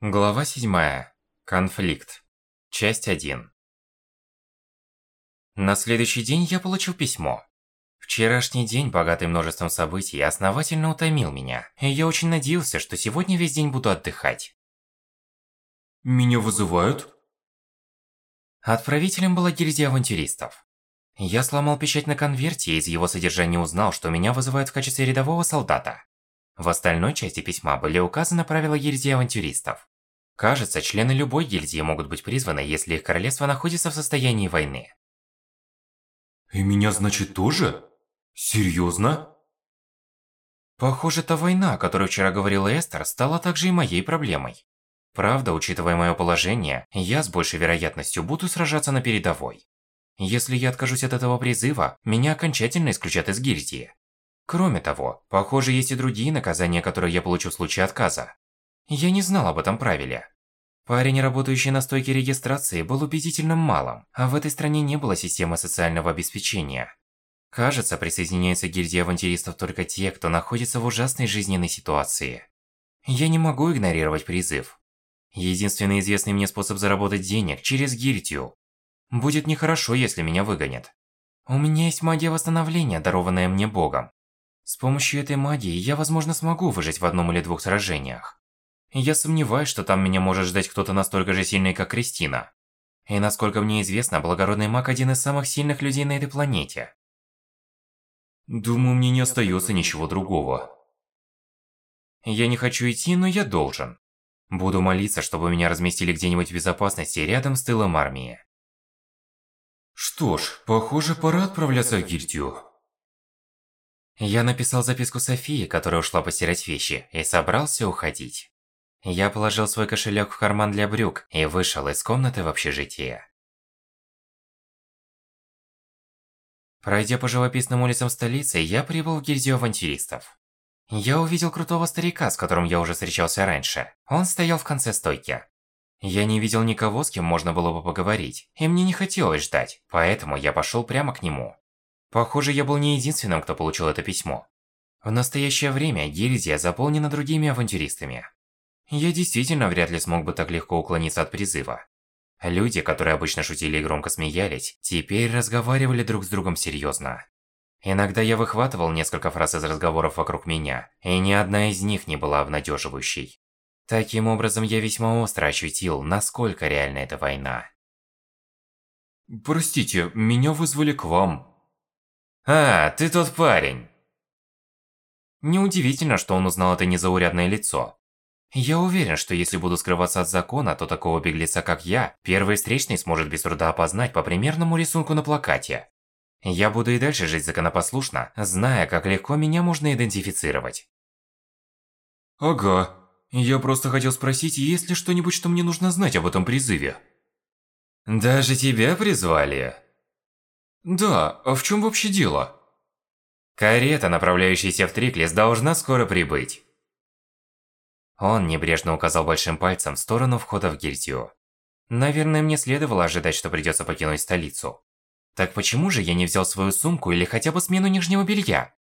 Глава 7. Конфликт. Часть 1. На следующий день я получил письмо. Вчерашний день, богатый множеством событий, основательно утомил меня, и я очень надеялся, что сегодня весь день буду отдыхать. Меня вызывают? Отправителем была гильдия авантюристов. Я сломал печать на конверте и из его содержания узнал, что меня вызывают в качестве рядового солдата. В остальной части письма были указаны правила гильдии авантюристов. Кажется, члены любой гильдии могут быть призваны, если их королевство находится в состоянии войны. И меня, значит, тоже? Серьезно? Похоже, та война, о которой вчера говорила Эстер, стала также и моей проблемой. Правда, учитывая мое положение, я с большей вероятностью буду сражаться на передовой. Если я откажусь от этого призыва, меня окончательно исключат из гильдии. Кроме того, похоже, есть и другие наказания, которые я получу в случае отказа. Я не знал об этом правиле. Парень, работающий на стойке регистрации, был убедительно малым, а в этой стране не было системы социального обеспечения. Кажется, присоединяются к гильдии авантюристов только те, кто находится в ужасной жизненной ситуации. Я не могу игнорировать призыв. Единственный известный мне способ заработать денег – через гильдию. Будет нехорошо, если меня выгонят. У меня есть магия восстановления, дарованная мне богом. С помощью этой магии я, возможно, смогу выжить в одном или двух сражениях. Я сомневаюсь, что там меня может ждать кто-то настолько же сильный, как Кристина. И насколько мне известно, благородный маг один из самых сильных людей на этой планете. Думаю, мне не остается ничего другого. Я не хочу идти, но я должен. Буду молиться, чтобы меня разместили где-нибудь в безопасности рядом с тылом армии. Что ж, похоже, пора отправляться в гильдию. Я написал записку Софии, которая ушла постирать вещи, и собрался уходить. Я положил свой кошелек в карман для брюк и вышел из комнаты в общежитие. Пройдя по живописным улицам столицы, я прибыл в гильдию авантюристов. Я увидел крутого старика, с которым я уже встречался раньше. Он стоял в конце стойки. Я не видел никого, с кем можно было бы поговорить, и мне не хотелось ждать, поэтому я пошел прямо к нему. Похоже, я был не единственным, кто получил это письмо. В настоящее время гильдия заполнена другими авантюристами. Я действительно вряд ли смог бы так легко уклониться от призыва. Люди, которые обычно шутили и громко смеялись, теперь разговаривали друг с другом серьезно. Иногда я выхватывал несколько фраз из разговоров вокруг меня, и ни одна из них не была обнадеживающей. Таким образом, я весьма остро ощутил, насколько реальна эта война. Простите, меня вызвали к вам. А, ты тот парень. Неудивительно, что он узнал это незаурядное лицо. Я уверен, что если буду скрываться от закона, то такого беглеца, как я, первый встречный сможет без труда опознать по примерному рисунку на плакате. Я буду и дальше жить законопослушно, зная, как легко меня можно идентифицировать. Ага. Я просто хотел спросить, есть ли что-нибудь, что мне нужно знать об этом призыве? Даже тебя призвали? Да, а в чем вообще дело? Карета, направляющаяся в Триклис, должна скоро прибыть. Он небрежно указал большим пальцем в сторону входа в гильдию. Наверное, мне следовало ожидать, что придется покинуть столицу. Так почему же я не взял свою сумку или хотя бы смену нижнего белья?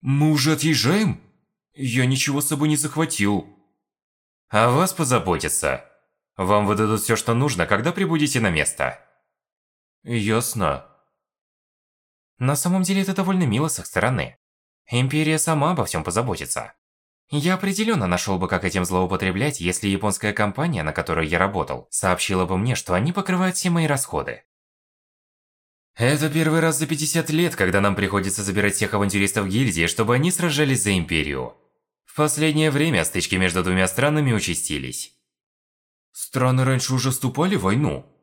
Мы уже отъезжаем? Я ничего с собой не захватил. О вас позаботятся. Вам выдадут все, что нужно, когда прибудете на место. Ясно. На самом деле это довольно мило с их стороны. Империя сама обо всем позаботится. Я определенно нашел бы, как этим злоупотреблять, если японская компания, на которой я работал, сообщила бы мне, что они покрывают все мои расходы. Это первый раз за 50 лет, когда нам приходится забирать всех авантюристов гильдии, чтобы они сражались за Империю. В последнее время стычки между двумя странами участились. Страны раньше уже вступали в войну?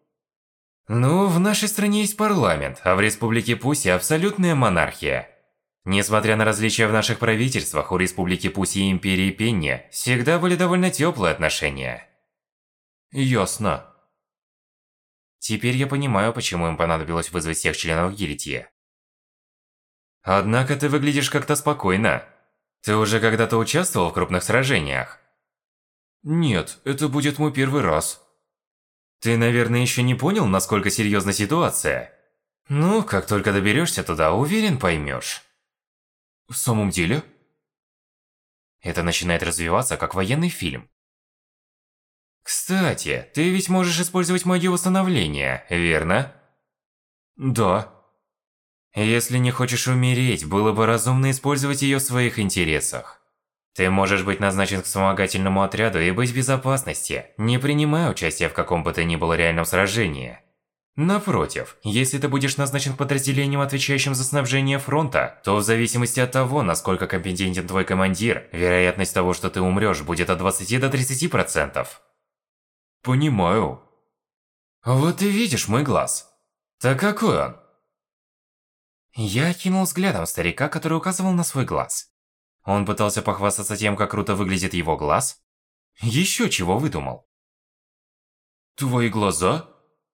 Ну, в нашей стране есть парламент, а в Республике Пуси абсолютная монархия. Несмотря на различия в наших правительствах, у Республики Пуси и Империи Пенни всегда были довольно теплые отношения. Ясно. Теперь я понимаю, почему им понадобилось вызвать всех членов гильдии. Однако ты выглядишь как-то спокойно. Ты уже когда-то участвовал в крупных сражениях? Нет, это будет мой первый раз. Ты, наверное, еще не понял, насколько серьезна ситуация? Ну, как только доберешься туда, уверен, поймешь. В самом деле? Это начинает развиваться как военный фильм. Кстати, ты ведь можешь использовать магию восстановления, верно? Да. Если не хочешь умереть, было бы разумно использовать ее в своих интересах. Ты можешь быть назначен к вспомогательному отряду и быть в безопасности, не принимая участия в каком бы то ни было реальном сражении. Напротив, если ты будешь назначен подразделением, отвечающим за снабжение фронта, то в зависимости от того, насколько компетентен твой командир, вероятность того, что ты умрешь, будет от 20 до 30%. Понимаю. Вот ты видишь мой глаз. Так какой он? Я кинул взглядом старика, который указывал на свой глаз. Он пытался похвастаться тем, как круто выглядит его глаз. Еще чего выдумал. Твои глаза?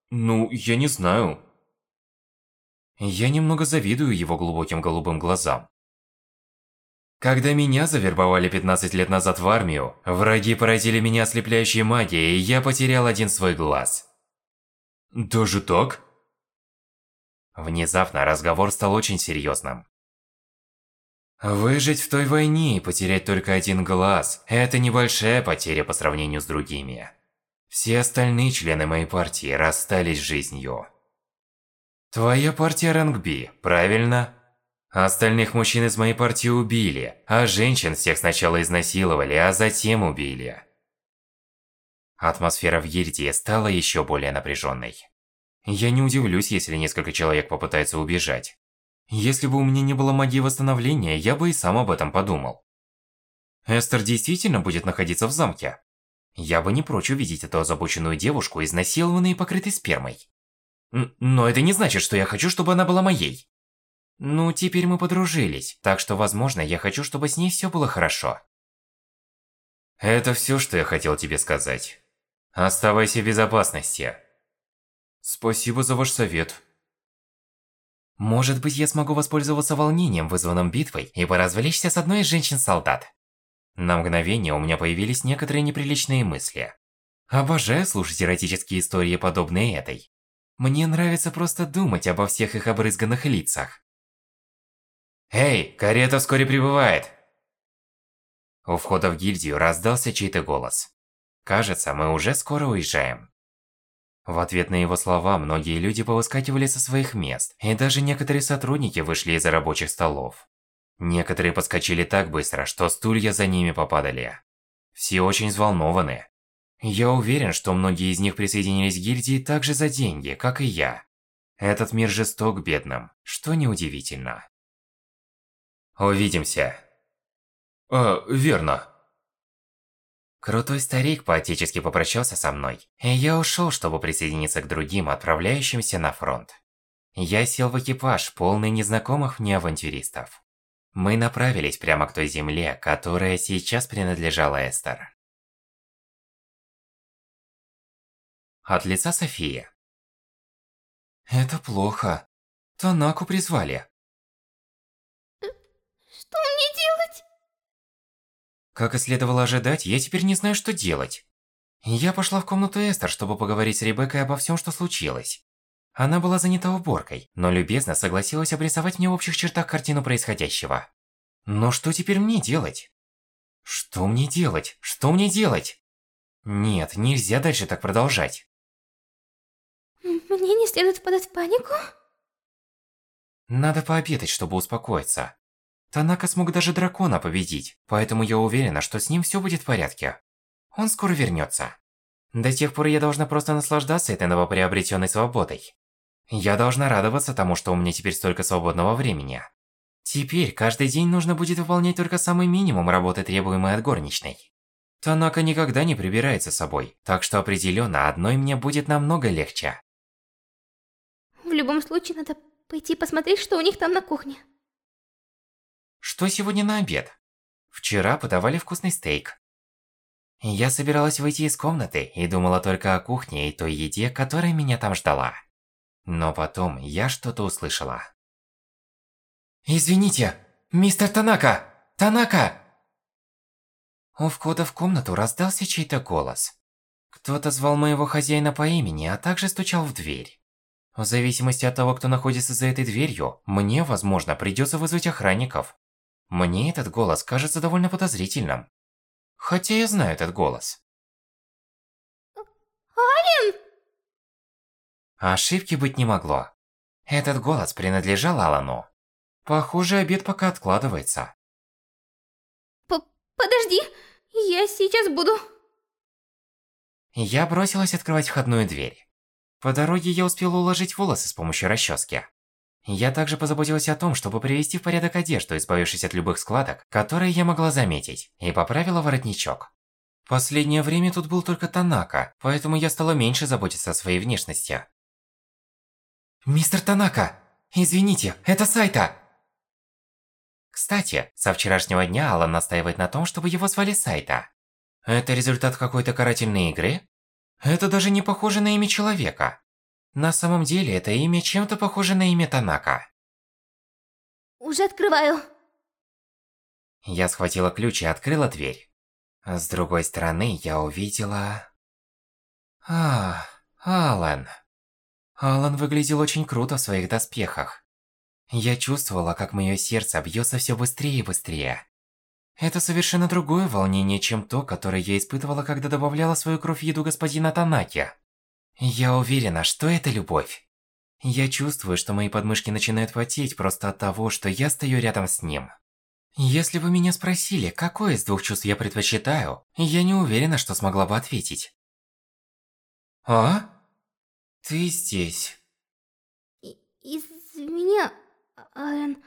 Ну, я не знаю. Я немного завидую его глубоким голубым глазам. Когда меня завербовали 15 лет назад в армию, враги поразили меня ослепляющей магией, и я потерял один свой глаз. Даже так? Внезапно разговор стал очень серьезным. Выжить в той войне и потерять только один глаз – это небольшая потеря по сравнению с другими. Все остальные члены моей партии расстались с жизнью. Твоя партия ранг Би, правильно? Остальных мужчин из моей партии убили, а женщин всех сначала изнасиловали, а затем убили. Атмосфера в гильдии стала еще более напряженной. Я не удивлюсь, если несколько человек попытаются убежать. Если бы у меня не было магии восстановления, я бы и сам об этом подумал. Эстер действительно будет находиться в замке. Я бы не прочь увидеть эту озабоченную девушку, изнасилованной и покрытой спермой. Но это не значит, что я хочу, чтобы она была моей. Ну, теперь мы подружились, так что, возможно, я хочу, чтобы с ней все было хорошо. Это все, что я хотел тебе сказать. Оставайся в безопасности. Спасибо за ваш совет. Может быть, я смогу воспользоваться волнением, вызванным битвой, и поразвлечься с одной из женщин-солдат. На мгновение у меня появились некоторые неприличные мысли. Обожаю слушать эротические истории, подобные этой. Мне нравится просто думать обо всех их обрызганных лицах. «Эй, карета вскоре прибывает!» У входа в гильдию раздался чей-то голос. Кажется, мы уже скоро уезжаем. В ответ на его слова многие люди повыскакивали со своих мест, и даже некоторые сотрудники вышли из-за рабочих столов. Некоторые подскочили так быстро, что стулья за ними попадали. Все очень взволнованы. Я уверен, что многие из них присоединились к гильдии так же за деньги, как и я. Этот мир жесток бедным, что неудивительно. Увидимся. А, верно. Крутой старик поотечески попрощался со мной, и я ушел, чтобы присоединиться к другим, отправляющимся на фронт. Я сел в экипаж, полный незнакомых мне авантюристов. Мы направились прямо к той земле, которая сейчас принадлежала Эстер. От лица Софии. Это плохо. Танаку призвали. Что мне делать? Как и следовало ожидать, я теперь не знаю, что делать. Я пошла в комнату Эстер, чтобы поговорить с Ребеккой обо всем, что случилось. Она была занята уборкой, но любезно согласилась обрисовать мне в общих чертах картину происходящего. Но что теперь мне делать? Что мне делать? Что мне делать? Нет, нельзя дальше так продолжать. Мне не следует впадать в панику? Надо пообедать, чтобы успокоиться. Танака смог даже дракона победить, поэтому я уверена, что с ним все будет в порядке. Он скоро вернется. До тех пор я должна просто наслаждаться этой новоприобретенной свободой. Я должна радоваться тому, что у меня теперь столько свободного времени. Теперь каждый день нужно будет выполнять только самый минимум работы, требуемой от горничной. Танака никогда не прибирается собой, так что определенно одной мне будет намного легче. В любом случае, надо пойти посмотреть, что у них там на кухне. Что сегодня на обед? Вчера подавали вкусный стейк. Я собиралась выйти из комнаты и думала только о кухне и той еде, которая меня там ждала. Но потом я что-то услышала. «Извините, мистер Танака! Танака!» У входа в комнату раздался чей-то голос. Кто-то звал моего хозяина по имени, а также стучал в дверь. В зависимости от того, кто находится за этой дверью, мне, возможно, придется вызвать охранников. Мне этот голос кажется довольно подозрительным. Хотя я знаю этот голос. Ален! Ошибки быть не могло. Этот голос принадлежал Алану. Похоже, обед пока откладывается. П подожди, я сейчас буду. Я бросилась открывать входную дверь. По дороге я успела уложить волосы с помощью расчески. Я также позаботилась о том, чтобы привести в порядок одежду, избавившись от любых складок, которые я могла заметить, и поправила воротничок. Последнее время тут был только Танака, поэтому я стала меньше заботиться о своей внешности. «Мистер Танака! Извините, это Сайта!» Кстати, со вчерашнего дня Алан настаивает на том, чтобы его звали Сайта. Это результат какой-то карательной игры? Это даже не похоже на имя человека. На самом деле, это имя чем-то похоже на имя Танака. Уже открываю. Я схватила ключ и открыла дверь. С другой стороны, я увидела... А, Алан. Алан выглядел очень круто в своих доспехах. Я чувствовала, как мое сердце бьется все быстрее и быстрее. Это совершенно другое волнение, чем то, которое я испытывала, когда добавляла свою кровь в еду господина Танаки. Я уверена, что это любовь. Я чувствую, что мои подмышки начинают потеть просто от того, что я стою рядом с ним. Если бы меня спросили, какое из двух чувств я предпочитаю, я не уверена, что смогла бы ответить. А? Ты здесь. И извини, Аарон,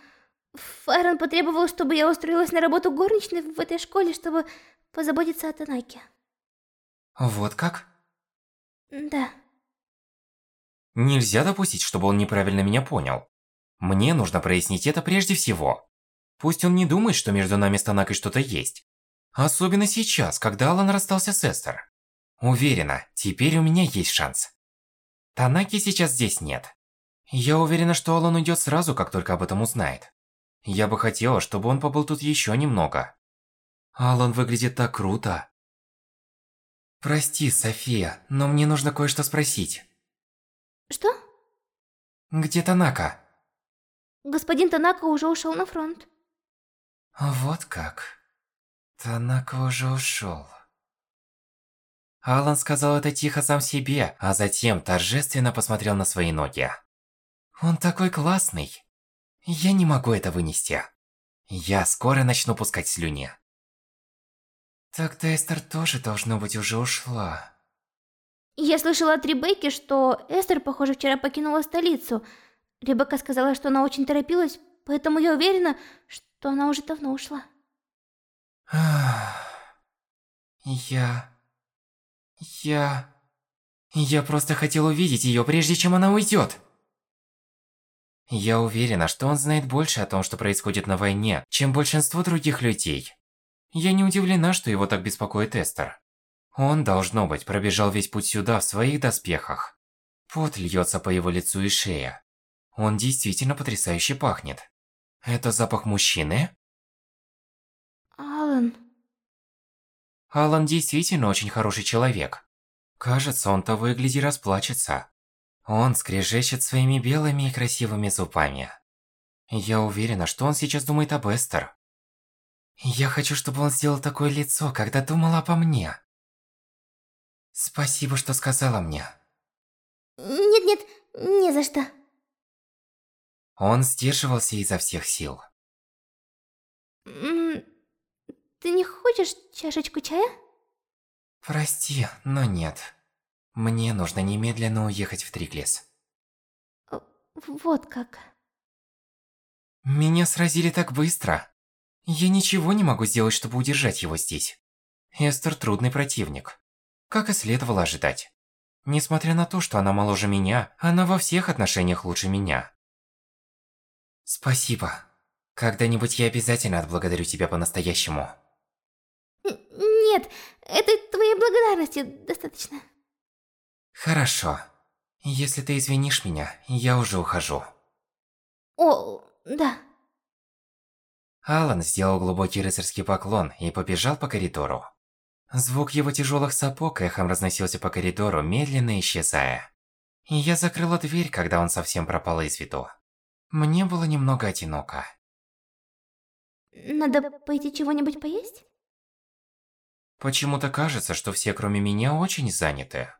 Файрон потребовал, чтобы я устроилась на работу горничной в этой школе, чтобы позаботиться о Танаке. Вот как? Да. Нельзя допустить, чтобы он неправильно меня понял. Мне нужно прояснить это прежде всего. Пусть он не думает, что между нами с Танакой что-то есть. Особенно сейчас, когда Алан расстался с Эстер. Уверена, теперь у меня есть шанс. Танаки сейчас здесь нет. Я уверена, что Алан уйдет сразу, как только об этом узнает. Я бы хотела, чтобы он побыл тут еще немного. Алан выглядит так круто. Прости, София, но мне нужно кое-что спросить. Что? Где Танака? Господин Танака уже ушел на фронт. Вот как. Танака уже ушел. Алан сказал это тихо сам себе, а затем торжественно посмотрел на свои ноги. Он такой классный. Я не могу это вынести. Я скоро начну пускать слюни. Тогда Эстер тоже, должно быть, уже ушла. Я слышала от Ребекки, что Эстер, похоже, вчера покинула столицу. Ребекка сказала, что она очень торопилась, поэтому я уверена, что она уже давно ушла. Я... Я... Я просто хотел увидеть ее, прежде чем она уйдет. Я уверена, что он знает больше о том, что происходит на войне, чем большинство других людей. Я не удивлена, что его так беспокоит Эстер. Он, должно быть, пробежал весь путь сюда в своих доспехах. Пот льется по его лицу и шее. Он действительно потрясающе пахнет. Это запах мужчины? Алан. Алан действительно очень хороший человек. Кажется, он того и гляди расплачется. Он скрежещет своими белыми и красивыми зубами. Я уверена, что он сейчас думает об Эстер. Я хочу, чтобы он сделал такое лицо, когда думал обо мне. Спасибо, что сказала мне. Нет-нет, не за что. Он сдерживался изо всех сил. Ты не хочешь чашечку чая? Прости, но нет. Мне нужно немедленно уехать в Триклис. Вот как. Меня сразили так быстро. Я ничего не могу сделать, чтобы удержать его здесь. Эстер трудный противник. Как и следовало ожидать. Несмотря на то, что она моложе меня, она во всех отношениях лучше меня. Спасибо. Когда-нибудь я обязательно отблагодарю тебя по-настоящему. Нет, этой твоей благодарности достаточно. Хорошо. Если ты извинишь меня, я уже ухожу. О, да. Алан сделал глубокий рыцарский поклон и побежал по коридору. Звук его тяжелых сапог эхом разносился по коридору, медленно исчезая. И я закрыла дверь, когда он совсем пропал из виду. Мне было немного одиноко. Надо пойти чего-нибудь поесть? Почему-то кажется, что все, кроме меня, очень заняты.